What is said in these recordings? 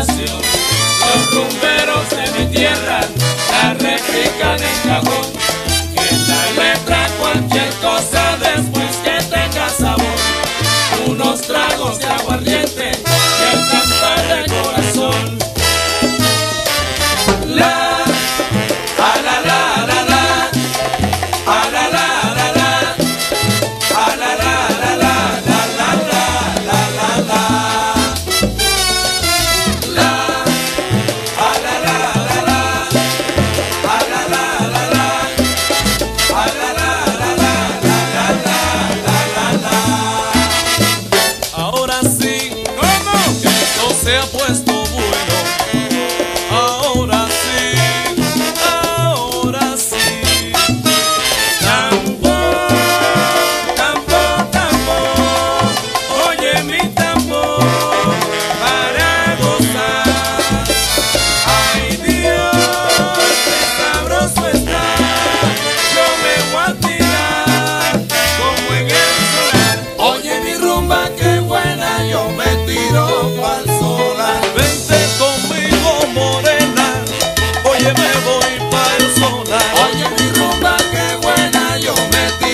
Los rumberos de mi tierra la replican en cajón.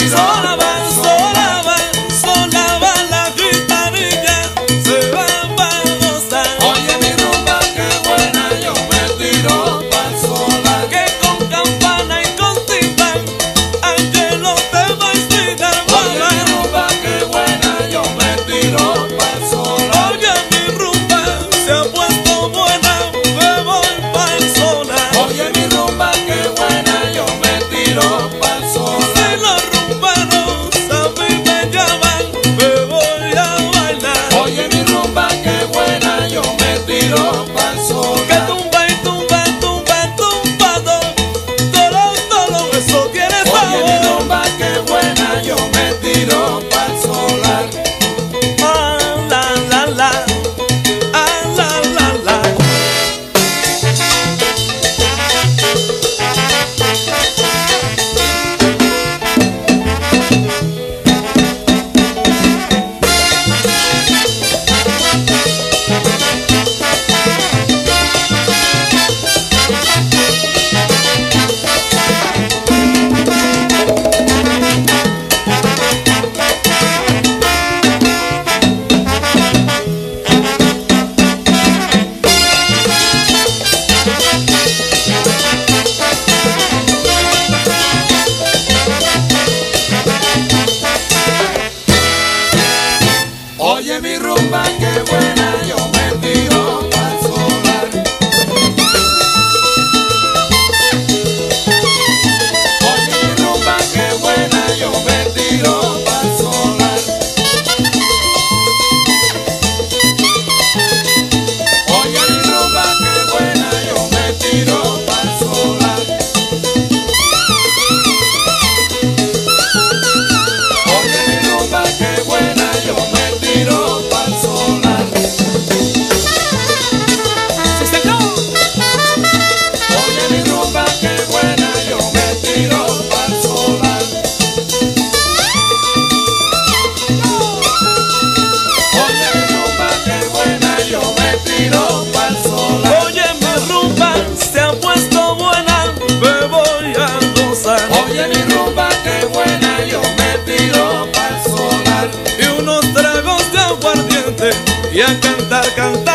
is all us y a cantar.